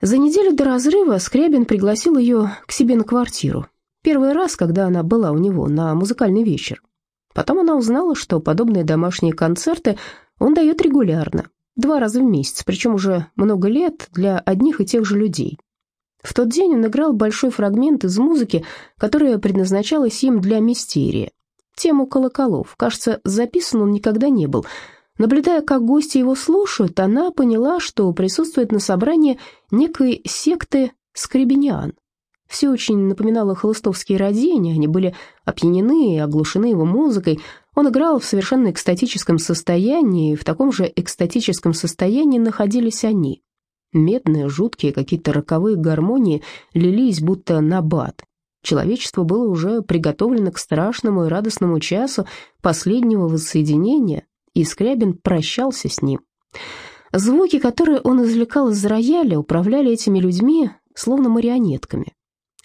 За неделю до разрыва Скрябин пригласил ее к себе на квартиру. Первый раз, когда она была у него на музыкальный вечер. Потом она узнала, что подобные домашние концерты он дает регулярно, два раза в месяц, причем уже много лет для одних и тех же людей. В тот день он играл большой фрагмент из музыки, которая предназначалась им для мистерии. Тему колоколов. Кажется, записан он никогда не был. Наблюдая, как гости его слушают, она поняла, что присутствует на собрании некой секты скребениан. Все очень напоминало холостовские родения, они были опьянены и оглушены его музыкой. Он играл в совершенно экстатическом состоянии, и в таком же экстатическом состоянии находились они. Медные, жуткие, какие-то роковые гармонии лились будто на бат. Человечество было уже приготовлено к страшному и радостному часу последнего воссоединения, и Скрябин прощался с ним. Звуки, которые он извлекал из рояля, управляли этими людьми словно марионетками.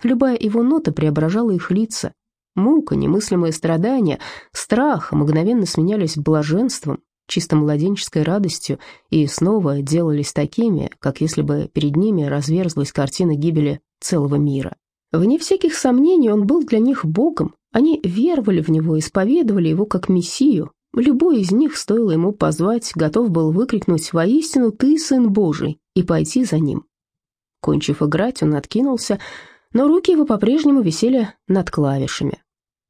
Любая его нота преображала их лица. Мука, немыслимые страдания, страх мгновенно сменялись блаженством, чисто младенческой радостью и снова делались такими, как если бы перед ними разверзлась картина гибели целого мира. Вне всяких сомнений он был для них Богом, они веровали в него, исповедовали его как Мессию. Любой из них, стоило ему позвать, готов был выкрикнуть «Воистину ты сын Божий» и пойти за ним. Кончив играть, он откинулся, но руки его по-прежнему висели над клавишами.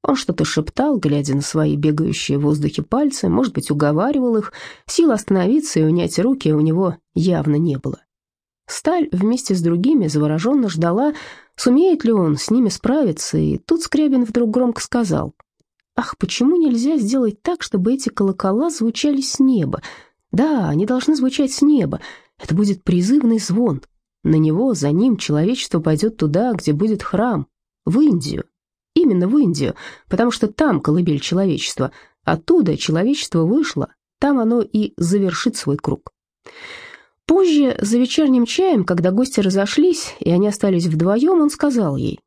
Он что-то шептал, глядя на свои бегающие в воздухе пальцы, может быть, уговаривал их. Сил остановиться и унять руки у него явно не было. Сталь вместе с другими завороженно ждала, сумеет ли он с ними справиться, и тут Скрябин вдруг громко сказал, «Ах, почему нельзя сделать так, чтобы эти колокола звучали с неба? Да, они должны звучать с неба. Это будет призывный звон. На него, за ним человечество пойдет туда, где будет храм, в Индию. Именно в Индию, потому что там колыбель человечества. Оттуда человечество вышло, там оно и завершит свой круг. Позже, за вечерним чаем, когда гости разошлись, и они остались вдвоем, он сказал ей,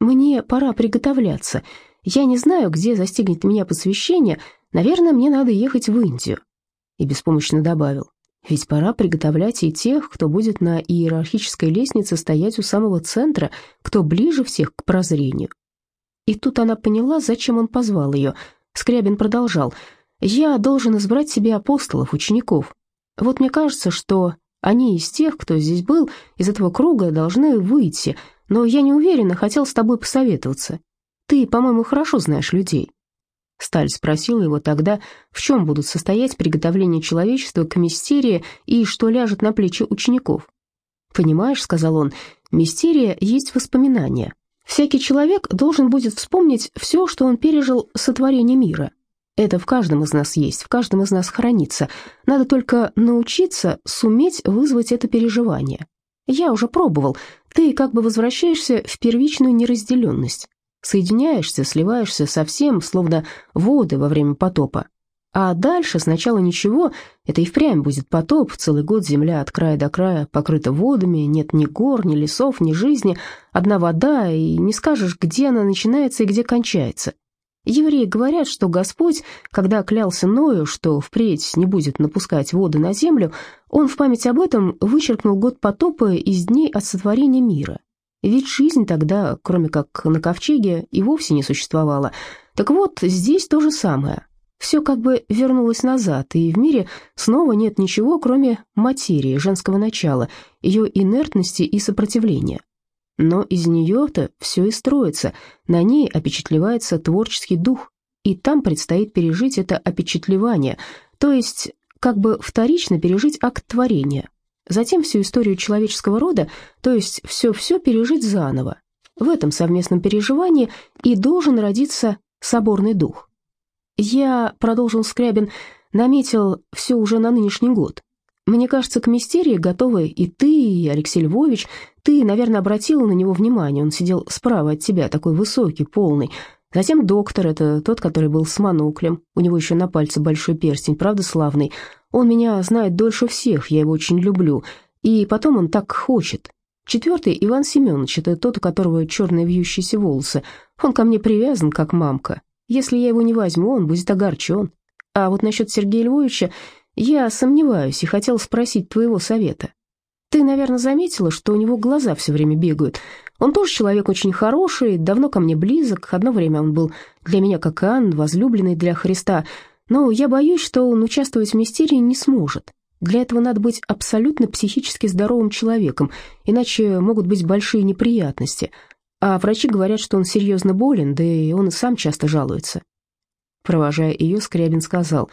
«Мне пора приготовляться. Я не знаю, где застигнет меня посвящение. Наверное, мне надо ехать в Индию». И беспомощно добавил, «Ведь пора приготовлять и тех, кто будет на иерархической лестнице стоять у самого центра, кто ближе всех к прозрению». И тут она поняла, зачем он позвал ее. Скрябин продолжал. «Я должен избрать себе апостолов, учеников. Вот мне кажется, что они из тех, кто здесь был, из этого круга, должны выйти, но я не уверена, хотел с тобой посоветоваться. Ты, по-моему, хорошо знаешь людей». Сталь спросила его тогда, в чем будут состоять приготовления человечества к мистерии и что ляжет на плечи учеников. «Понимаешь», — сказал он, — «мистерия есть воспоминания, Всякий человек должен будет вспомнить все, что он пережил сотворение мира. Это в каждом из нас есть, в каждом из нас хранится. Надо только научиться суметь вызвать это переживание. Я уже пробовал. Ты как бы возвращаешься в первичную неразделенность. Соединяешься, сливаешься со всем, словно воды во время потопа. А дальше сначала ничего, это и впрямь будет потоп, целый год земля от края до края покрыта водами, нет ни гор, ни лесов, ни жизни, одна вода, и не скажешь, где она начинается и где кончается. Евреи говорят, что Господь, когда клялся Ною, что впредь не будет напускать воды на землю, он в память об этом вычеркнул год потопа из дней от сотворения мира. Ведь жизнь тогда, кроме как на ковчеге, и вовсе не существовала. Так вот, здесь то же самое. Все как бы вернулось назад, и в мире снова нет ничего, кроме материи, женского начала, ее инертности и сопротивления. Но из нее-то все и строится, на ней опечатлевается творческий дух, и там предстоит пережить это опечатлевание, то есть как бы вторично пережить акт творения, затем всю историю человеческого рода, то есть все-все пережить заново. В этом совместном переживании и должен родиться соборный дух. «Я», — продолжил Скрябин, — «наметил все уже на нынешний год. Мне кажется, к мистерии готовы и ты, и Алексей Львович. Ты, наверное, обратил на него внимание, он сидел справа от тебя, такой высокий, полный. Затем доктор, это тот, который был с моноклем. У него еще на пальце большой перстень, правда славный. Он меня знает дольше всех, я его очень люблю. И потом он так хочет. Четвертый Иван Семенович, это тот, у которого черные вьющиеся волосы. Он ко мне привязан, как мамка. Если я его не возьму, он будет огорчен. А вот насчет Сергея Львовича я сомневаюсь и хотел спросить твоего совета. Ты, наверное, заметила, что у него глаза все время бегают. Он тоже человек очень хороший, давно ко мне близок. Одно время он был для меня как Иоанн, возлюбленный для Христа. Но я боюсь, что он участвовать в мистерии не сможет. Для этого надо быть абсолютно психически здоровым человеком, иначе могут быть большие неприятности. А врачи говорят, что он серьезно болен, да и он и сам часто жалуется. Провожая ее, Скрябин сказал,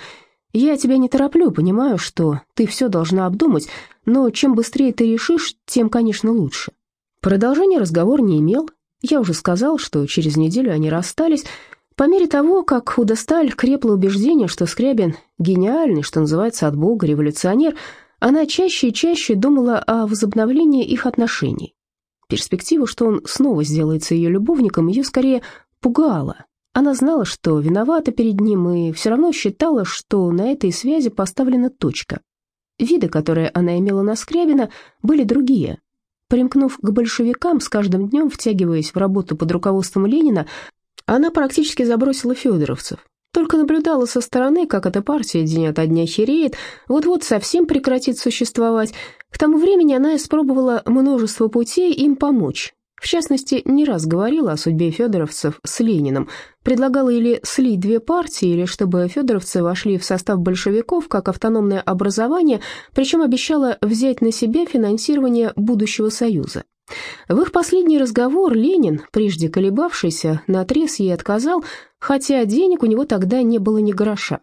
«Я тебя не тороплю, понимаю, что ты все должна обдумать, но чем быстрее ты решишь, тем, конечно, лучше». Продолжения разговор не имел. Я уже сказал, что через неделю они расстались. По мере того, как Худосталь крепло убеждение, что Скрябин гениальный, что называется, от Бога революционер, она чаще и чаще думала о возобновлении их отношений. Перспектива, что он снова сделается ее любовником, ее скорее пугала. Она знала, что виновата перед ним, и все равно считала, что на этой связи поставлена точка. Виды, которые она имела на Скрябина, были другие. Примкнув к большевикам, с каждым днем втягиваясь в работу под руководством Ленина, она практически забросила федоровцев. Только наблюдала со стороны, как эта партия день ото дня хереет, вот-вот совсем прекратит существовать. К тому времени она испробовала множество путей им помочь, в частности, не раз говорила о судьбе федоровцев с Лениным, предлагала или слить две партии, или чтобы федоровцы вошли в состав большевиков как автономное образование, причем обещала взять на себя финансирование будущего союза. В их последний разговор Ленин, прежде колебавшийся, наотрез ей отказал, хотя денег у него тогда не было ни гроша.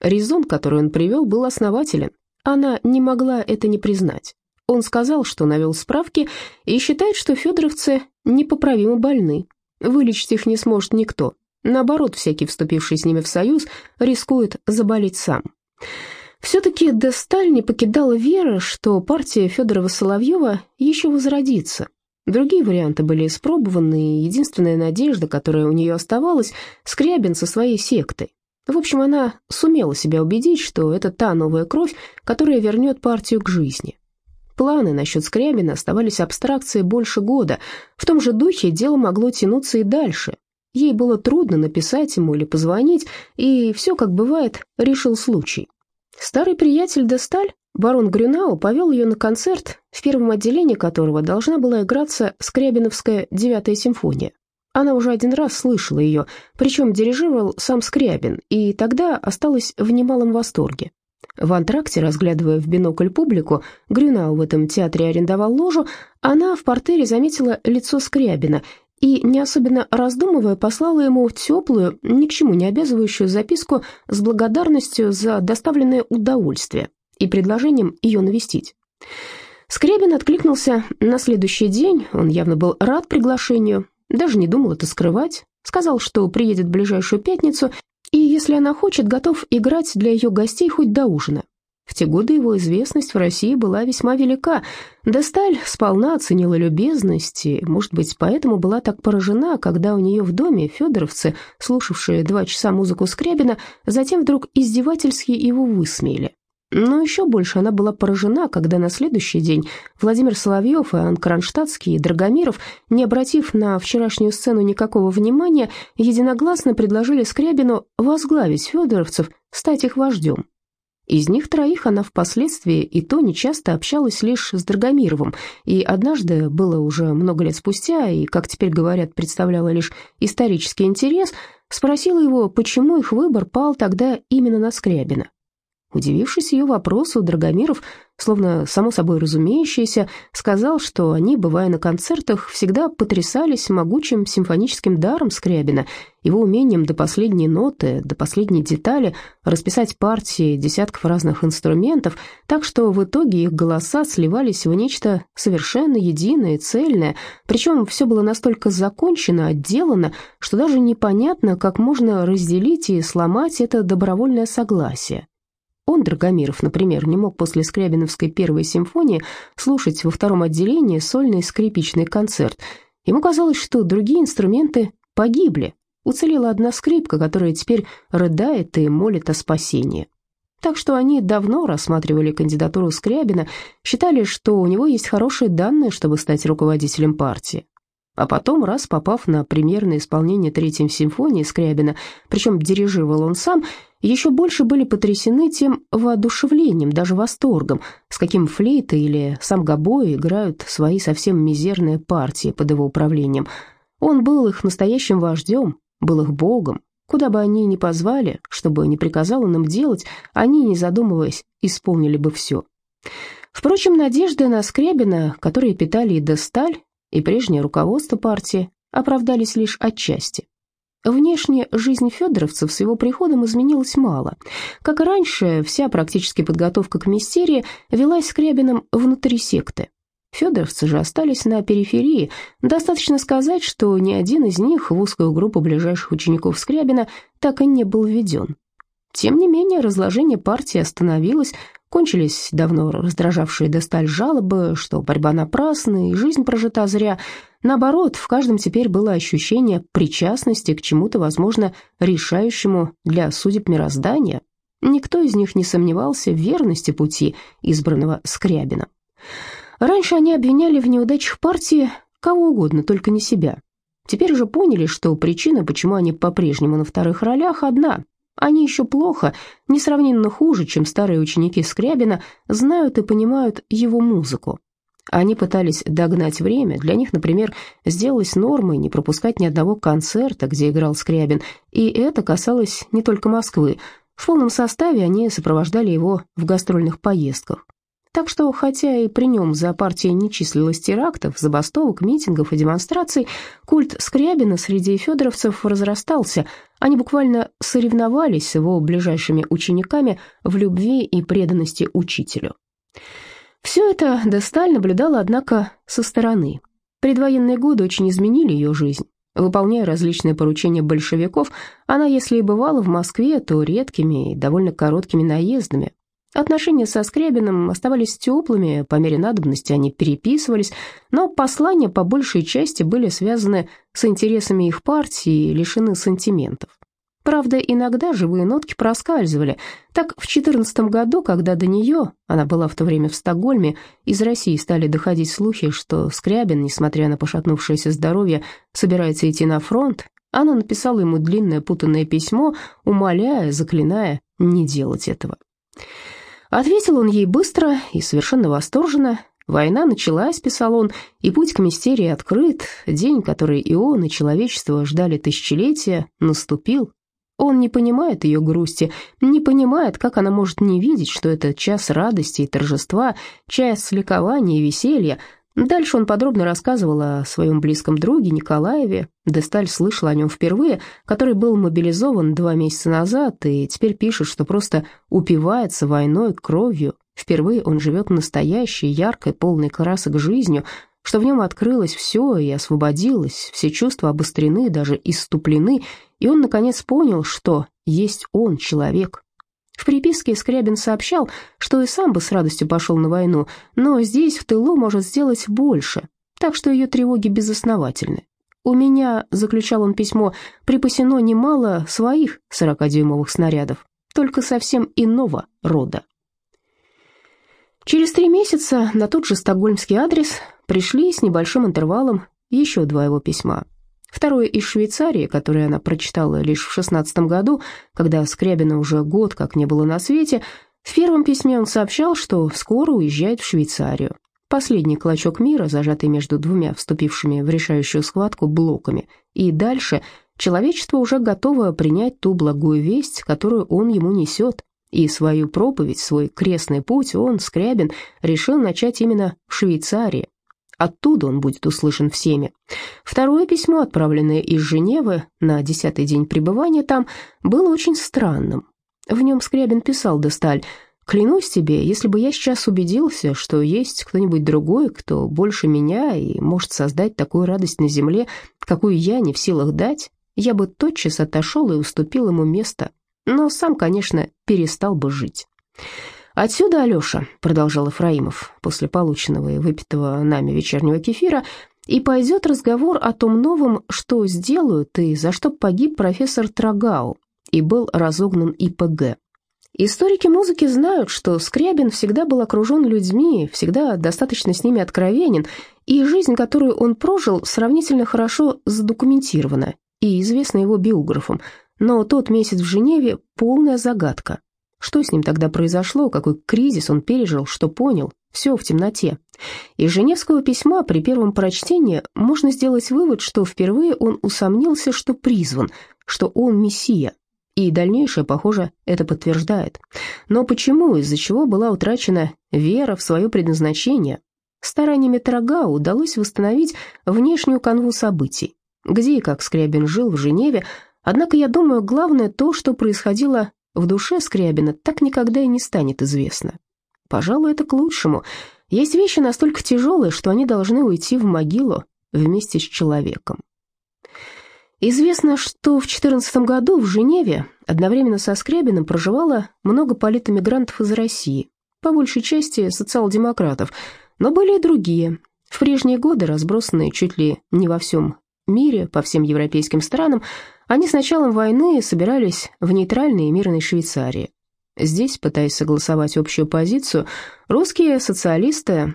Резон, который он привел, был основателен. Она не могла это не признать. Он сказал, что навел справки и считает, что федоровцы непоправимо больны. Вылечить их не сможет никто. Наоборот, всякий, вступивший с ними в союз, рискует заболеть сам. Все-таки Десталь не покидала вера, что партия Федорова-Соловьева еще возродится. Другие варианты были испробованы, и единственная надежда, которая у нее оставалась, Скрябин со своей сектой. В общем, она сумела себя убедить, что это та новая кровь, которая вернет партию к жизни. Планы насчет Скрябина оставались абстракцией больше года. В том же духе дело могло тянуться и дальше. Ей было трудно написать ему или позвонить, и все, как бывает, решил случай. Старый приятель Десталь, барон Грюнау, повел ее на концерт, в первом отделении которого должна была играться Скрябиновская девятая симфония. Она уже один раз слышала ее, причем дирижировал сам Скрябин, и тогда осталась в немалом восторге. В антракте, разглядывая в бинокль публику, Грюнау в этом театре арендовал ложу, она в портере заметила лицо Скрябина и, не особенно раздумывая, послала ему теплую, ни к чему не обязывающую записку с благодарностью за доставленное удовольствие и предложением ее навестить. Скрябин откликнулся на следующий день, он явно был рад приглашению, даже не думал это скрывать, сказал, что приедет в ближайшую пятницу и, если она хочет, готов играть для ее гостей хоть до ужина. В те годы его известность в России была весьма велика. Десталь сполна оценила любезность, и, может быть, поэтому была так поражена, когда у нее в доме федоровцы, слушавшие два часа музыку Скрябина, затем вдруг издевательски его высмеяли. Но еще больше она была поражена, когда на следующий день Владимир Соловьев и Ан Кронштадтский и Драгомиров, не обратив на вчерашнюю сцену никакого внимания, единогласно предложили Скрябину возглавить федоровцев, стать их вождем. Из них троих она впоследствии и то нечасто общалась лишь с Драгомировым, и однажды, было уже много лет спустя, и, как теперь говорят, представляла лишь исторический интерес, спросила его, почему их выбор пал тогда именно на Скрябина. Удивившись ее вопросу, Драгомиров, словно само собой разумеющееся, сказал, что они, бывая на концертах, всегда потрясались могучим симфоническим даром Скрябина, его умением до последней ноты, до последней детали расписать партии десятков разных инструментов, так что в итоге их голоса сливались в нечто совершенно единое, цельное, причем все было настолько закончено, отделано, что даже непонятно, как можно разделить и сломать это добровольное согласие. Он, Драгомиров, например, не мог после Скрябиновской первой симфонии слушать во втором отделении сольный скрипичный концерт. Ему казалось, что другие инструменты погибли. Уцелела одна скрипка, которая теперь рыдает и молит о спасении. Так что они давно рассматривали кандидатуру Скрябина, считали, что у него есть хорошие данные, чтобы стать руководителем партии. А потом, раз попав на премьерное исполнение Третьей симфонии Скрябина, причем дирижировал он сам, еще больше были потрясены тем воодушевлением, даже восторгом, с каким флейта или сам гобой играют свои совсем мизерные партии под его управлением. Он был их настоящим вождем, был их богом. Куда бы они ни позвали, чтобы не приказал он им делать, они, не задумываясь, исполнили бы все. Впрочем, надежды на Скрябина, которые питали и Десталь, и прежнее руководство партии, оправдались лишь отчасти. Внешне жизнь федоровцев с его приходом изменилась мало. Как и раньше, вся практически подготовка к мистерии велась Скрябиным внутри секты. Федоровцы же остались на периферии. Достаточно сказать, что ни один из них в узкую группу ближайших учеников Скрябина так и не был введен. Тем не менее, разложение партии остановилось, кончились давно раздражавшие Десталь жалобы, что борьба напрасна и жизнь прожита зря. Наоборот, в каждом теперь было ощущение причастности к чему-то, возможно, решающему для судеб мироздания. Никто из них не сомневался в верности пути, избранного Скрябином. Раньше они обвиняли в неудачах партии кого угодно, только не себя. Теперь уже поняли, что причина, почему они по-прежнему на вторых ролях, одна они еще плохо, несравненно хуже, чем старые ученики Скрябина, знают и понимают его музыку. Они пытались догнать время, для них, например, сделалось нормой не пропускать ни одного концерта, где играл Скрябин, и это касалось не только Москвы. В полном составе они сопровождали его в гастрольных поездках. Так что, хотя и при нем за партией не числилось терактов, забастовок, митингов и демонстраций, культ Скрябина среди федоровцев разрастался. Они буквально соревновались с его ближайшими учениками в любви и преданности учителю. Все это Десталь наблюдала, однако, со стороны. Предвоенные годы очень изменили ее жизнь. Выполняя различные поручения большевиков, она, если и бывала в Москве, то редкими и довольно короткими наездами, Отношения со Скрябиным оставались теплыми, по мере надобности они переписывались, но послания по большей части были связаны с интересами их партии и лишены сантиментов. Правда, иногда живые нотки проскальзывали. Так, в 14 году, когда до нее, она была в то время в Стокгольме, из России стали доходить слухи, что Скрябин, несмотря на пошатнувшееся здоровье, собирается идти на фронт, она написала ему длинное путанное письмо, умоляя, заклиная не делать этого. Ответил он ей быстро и совершенно восторженно. «Война началась», — писал он, — «и путь к мистерии открыт. День, который и он, и человечество ждали тысячелетия, наступил. Он не понимает ее грусти, не понимает, как она может не видеть, что это час радости и торжества, час ликования и веселья, Дальше он подробно рассказывал о своем близком друге Николаеве. Десталь слышал о нем впервые, который был мобилизован два месяца назад и теперь пишет, что просто упивается войной, кровью. Впервые он живет настоящей, яркой, полной красок жизнью, что в нем открылось все и освободилось, все чувства обострены, даже иступлены, и он, наконец, понял, что есть он, человек, в приписке Скрябин сообщал, что и сам бы с радостью пошел на войну, но здесь, в тылу, может сделать больше, так что ее тревоги безосновательны. «У меня», — заключал он письмо, — «припасено немало своих 40-дюймовых снарядов, только совсем иного рода». Через три месяца на тот же стокгольмский адрес пришли с небольшим интервалом еще два его письма. Второе из Швейцарии, которое она прочитала лишь в шестнадцатом году, когда Скрябина уже год как не было на свете, в первом письме он сообщал, что скоро уезжает в Швейцарию. Последний клочок мира, зажатый между двумя вступившими в решающую схватку блоками. И дальше человечество уже готово принять ту благую весть, которую он ему несет. И свою проповедь, свой крестный путь он, Скрябин, решил начать именно в Швейцарии, Оттуда он будет услышан всеми. Второе письмо, отправленное из Женевы на десятый день пребывания там, было очень странным. В нем Скрябин писал Десталь, «Клянусь тебе, если бы я сейчас убедился, что есть кто-нибудь другой, кто больше меня и может создать такую радость на земле, какую я не в силах дать, я бы тотчас отошел и уступил ему место, но сам, конечно, перестал бы жить». «Отсюда, Алеша», — продолжал Ефраимов после полученного и выпитого нами вечернего кефира, «и пойдет разговор о том новом, что сделают и за что погиб профессор Трагау и был разогнан ИПГ. Историки музыки знают, что Скрябин всегда был окружен людьми, всегда достаточно с ними откровенен, и жизнь, которую он прожил, сравнительно хорошо задокументирована и известна его биографам. Но тот месяц в Женеве – полная загадка. Что с ним тогда произошло, какой кризис он пережил, что понял, все в темноте. Из Женевского письма при первом прочтении можно сделать вывод, что впервые он усомнился, что призван, что он мессия, и дальнейшее, похоже, это подтверждает. Но почему, из-за чего была утрачена вера в свое предназначение? Стараниями Трага удалось восстановить внешнюю канву событий. Где и как Скрябин жил в Женеве, однако, я думаю, главное то, что происходило в душе Скрябина, так никогда и не станет известно. Пожалуй, это к лучшему. Есть вещи настолько тяжелые, что они должны уйти в могилу вместе с человеком. Известно, что в 14 году в Женеве одновременно со Скрябиным проживало много политэмигрантов из России, по большей части социал-демократов, но были и другие, в прежние годы разбросанные чуть ли не во всем мире, по всем европейским странам, они с началом войны собирались в нейтральной и мирной Швейцарии. Здесь, пытаясь согласовать общую позицию, русские социалисты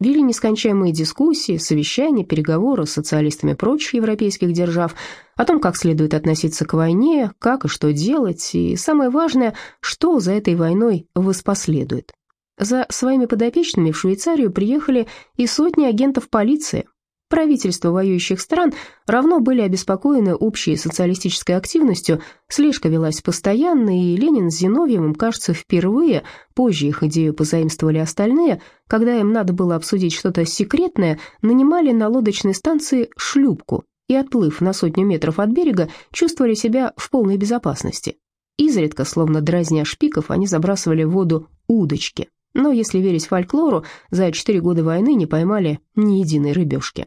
Вели нескончаемые дискуссии, совещания, переговоры с социалистами прочих европейских держав о том, как следует относиться к войне, как и что делать, и самое важное, что за этой войной воспоследует. За своими подопечными в Швейцарию приехали и сотни агентов полиции, Правительства воюющих стран равно были обеспокоены общей социалистической активностью, слежка велась постоянно, и Ленин с Зиновьевым, кажется, впервые, позже их идею позаимствовали остальные, когда им надо было обсудить что-то секретное, нанимали на лодочной станции шлюпку и, отплыв на сотню метров от берега, чувствовали себя в полной безопасности. Изредка, словно дразня шпиков, они забрасывали в воду удочки. Но, если верить фольклору, за четыре года войны не поймали ни единой рыбешки.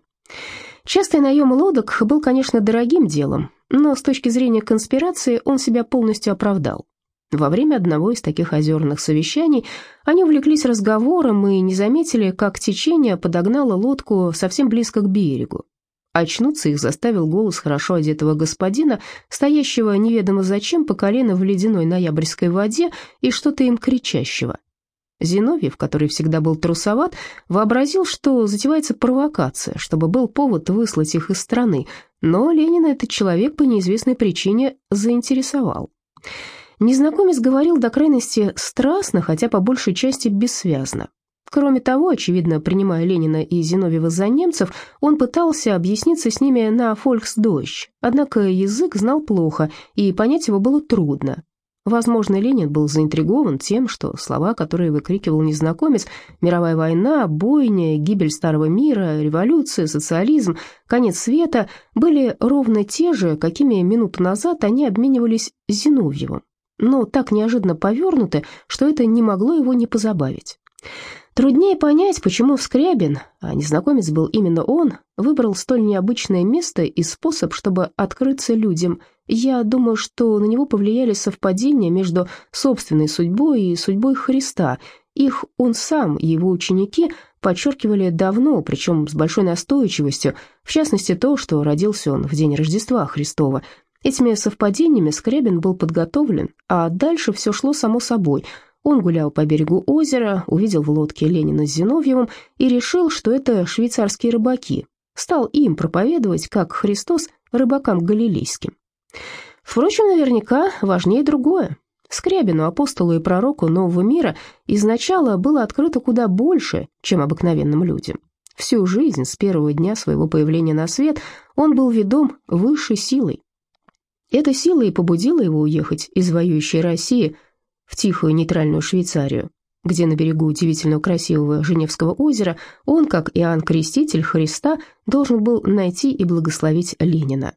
Частый наем лодок был, конечно, дорогим делом, но с точки зрения конспирации он себя полностью оправдал. Во время одного из таких озерных совещаний они увлеклись разговором и не заметили, как течение подогнало лодку совсем близко к берегу. Очнуться их заставил голос хорошо одетого господина, стоящего неведомо зачем по колено в ледяной ноябрьской воде и что-то им кричащего. Зиновьев, который всегда был трусоват, вообразил, что затевается провокация, чтобы был повод выслать их из страны, но Ленина этот человек по неизвестной причине заинтересовал. Незнакомец говорил до крайности страстно, хотя по большей части бессвязно. Кроме того, очевидно, принимая Ленина и Зиновьева за немцев, он пытался объясниться с ними на фольксдойч, однако язык знал плохо, и понять его было трудно. Возможно, Ленин был заинтригован тем, что слова, которые выкрикивал незнакомец, мировая война, бойня, гибель старого мира, революция, социализм, конец света, были ровно те же, какими минуту назад они обменивались с Зиновьевым, но так неожиданно повернуты, что это не могло его не позабавить. Труднее понять, почему Скрябин, а незнакомец был именно он, выбрал столь необычное место и способ, чтобы открыться людям. Я думаю, что на него повлияли совпадения между собственной судьбой и судьбой Христа. Их он сам и его ученики подчеркивали давно, причем с большой настойчивостью, в частности то, что родился он в день Рождества Христова. Этими совпадениями Скрябин был подготовлен, а дальше все шло само собой – он гулял по берегу озера, увидел в лодке Ленина с Зиновьевым и решил, что это швейцарские рыбаки. Стал им проповедовать, как Христос рыбакам галилейским. Впрочем, наверняка важнее другое. Скрябину, апостолу и пророку нового мира, изначально было открыто куда больше, чем обыкновенным людям. Всю жизнь, с первого дня своего появления на свет, он был ведом высшей силой. Эта сила и побудила его уехать из воюющей России – в тихую нейтральную Швейцарию, где на берегу удивительно красивого Женевского озера он, как Иоанн Креститель Христа, должен был найти и благословить Ленина.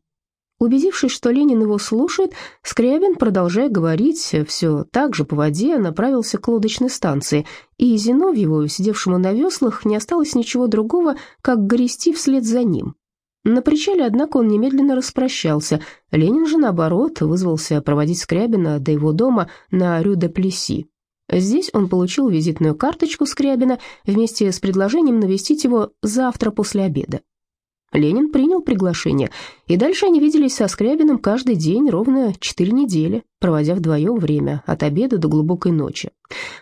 Убедившись, что Ленин его слушает, Скрябин, продолжая говорить, все так же по воде направился к лодочной станции, и Зиновьеву, сидевшему на веслах, не осталось ничего другого, как грести вслед за ним. На причале, однако, он немедленно распрощался. Ленин же, наоборот, вызвался проводить Скрябина до его дома на Рю-де-Плеси. Здесь он получил визитную карточку Скрябина вместе с предложением навестить его завтра после обеда. Ленин принял приглашение, и дальше они виделись со Скрябиным каждый день ровно четыре недели, проводя вдвоем время от обеда до глубокой ночи.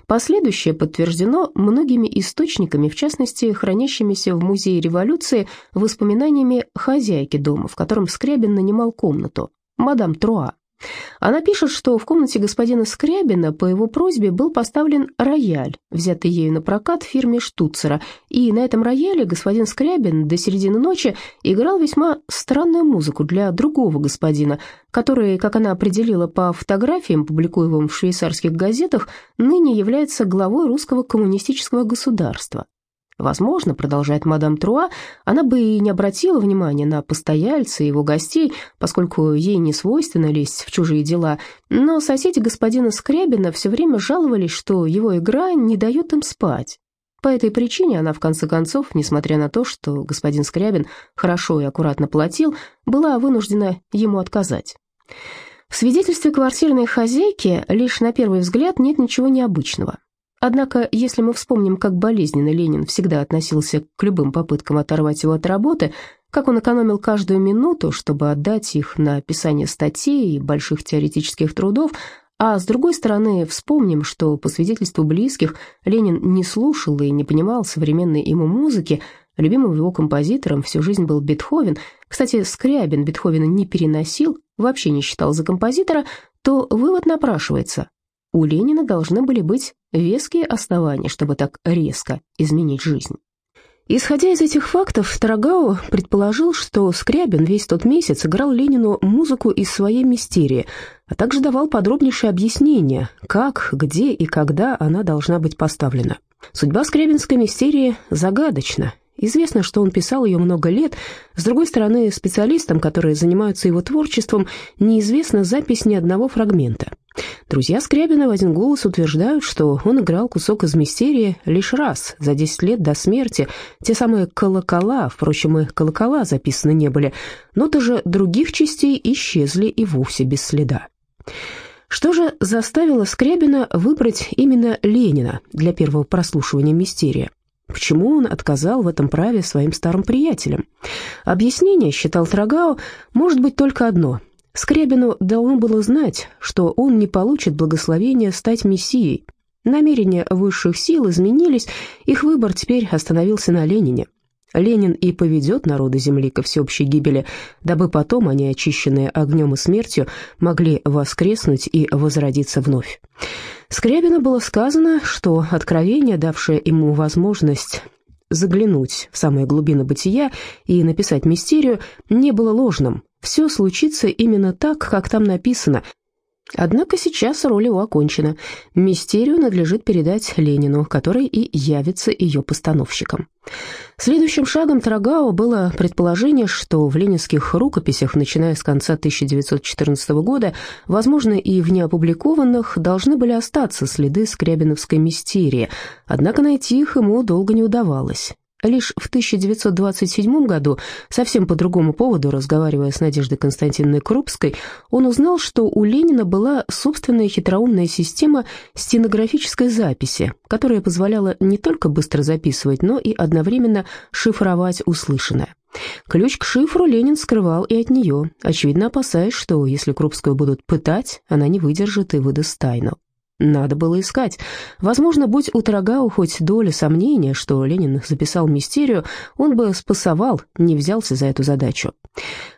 Последующее подтверждено многими источниками, в частности, хранящимися в Музее революции воспоминаниями хозяйки дома, в котором Скрябин нанимал комнату, мадам Труа. Она пишет, что в комнате господина Скрябина по его просьбе был поставлен рояль, взятый ею на прокат в фирме Штуцера, и на этом рояле господин Скрябин до середины ночи играл весьма странную музыку для другого господина, который, как она определила по фотографиям, публикуемым в швейцарских газетах, ныне является главой русского коммунистического государства. Возможно, продолжает мадам Труа, она бы и не обратила внимания на постояльца и его гостей, поскольку ей не свойственно лезть в чужие дела, но соседи господина Скрябина все время жаловались, что его игра не дает им спать. По этой причине она, в конце концов, несмотря на то, что господин Скрябин хорошо и аккуратно платил, была вынуждена ему отказать. В свидетельстве квартирной хозяйки лишь на первый взгляд нет ничего необычного. Однако, если мы вспомним, как болезненно Ленин всегда относился к любым попыткам оторвать его от работы, как он экономил каждую минуту, чтобы отдать их на описание статей и больших теоретических трудов, а с другой стороны, вспомним, что по свидетельству близких Ленин не слушал и не понимал современной ему музыки, любимым его композитором всю жизнь был Бетховен, кстати, Скрябин Бетховена не переносил, вообще не считал за композитора, то вывод напрашивается. У Ленина должны были быть веские основания, чтобы так резко изменить жизнь. Исходя из этих фактов, Тарагау предположил, что Скрябин весь тот месяц играл Ленину музыку из своей мистерии, а также давал подробнейшие объяснения, как, где и когда она должна быть поставлена. Судьба скрябинской мистерии загадочна, Известно, что он писал ее много лет. С другой стороны, специалистам, которые занимаются его творчеством, неизвестна запись ни одного фрагмента. Друзья Скрябина в один голос утверждают, что он играл кусок из «Мистерии» лишь раз, за 10 лет до смерти. Те самые колокола, впрочем, и колокола записаны не были, но тоже других частей исчезли и вовсе без следа. Что же заставило Скрябина выбрать именно Ленина для первого прослушивания «Мистерия»? Почему он отказал в этом праве своим старым приятелям? Объяснение, считал Трагау, может быть только одно. Скрябину должно было знать, что он не получит благословения стать мессией. Намерения высших сил изменились, их выбор теперь остановился на Ленине. Ленин и поведет народы Земли ко всеобщей гибели, дабы потом они, очищенные огнем и смертью, могли воскреснуть и возродиться вновь. Скрябину было сказано, что откровение, давшее ему возможность заглянуть в самые глубины бытия и написать мистерию, не было ложным. Все случится именно так, как там написано – Однако сейчас роль его окончена. Мистерию надлежит передать Ленину, который и явится ее постановщиком. Следующим шагом Трагау было предположение, что в ленинских рукописях, начиная с конца 1914 года, возможно, и в неопубликованных, должны были остаться следы скрябиновской мистерии, однако найти их ему долго не удавалось. Лишь в 1927 году, совсем по другому поводу, разговаривая с Надеждой Константиновной Крупской, он узнал, что у Ленина была собственная хитроумная система стенографической записи, которая позволяла не только быстро записывать, но и одновременно шифровать услышанное. Ключ к шифру Ленин скрывал и от нее, очевидно опасаясь, что если Крупскую будут пытать, она не выдержит и выдаст тайну. Надо было искать. Возможно, будь у Тарагау хоть доля сомнения, что Ленин записал мистерию, он бы спасовал, не взялся за эту задачу.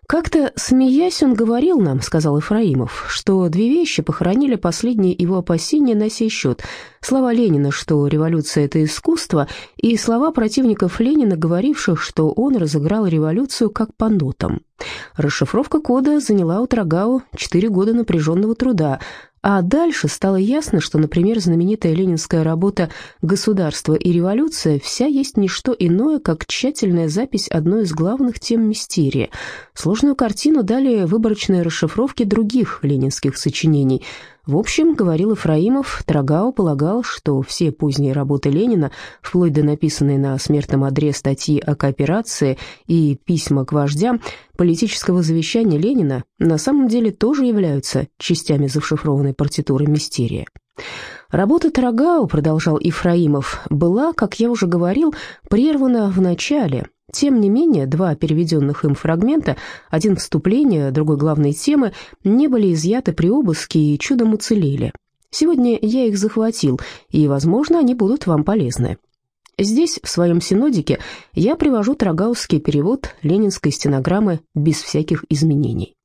«Как-то, смеясь, он говорил нам, — сказал Ефраимов, — что две вещи похоронили последние его опасения на сей счет. Слова Ленина, что революция — это искусство, и слова противников Ленина, говоривших, что он разыграл революцию как по нотам. Расшифровка кода заняла у Трагау четыре года напряженного труда, а дальше стало ясно, что, например, знаменитая ленинская работа «Государство и революция» вся есть не что иное, как тщательная запись одной из главных тем мистерии. Сложную картину дали выборочные расшифровки других ленинских сочинений – в общем, говорил Ефраимов, Трагау полагал, что все поздние работы Ленина, вплоть до написанной на смертном одре статьи о кооперации и письма к вождям политического завещания Ленина, на самом деле тоже являются частями зашифрованной партитуры «Мистерия». Работа Трагау, продолжал Ифраимов, была, как я уже говорил, прервана в начале. Тем не менее, два переведенных им фрагмента, один вступление, другой главной темы, не были изъяты при обыске и чудом уцелели. Сегодня я их захватил, и, возможно, они будут вам полезны. Здесь, в своем синодике, я привожу трагаусский перевод ленинской стенограммы без всяких изменений.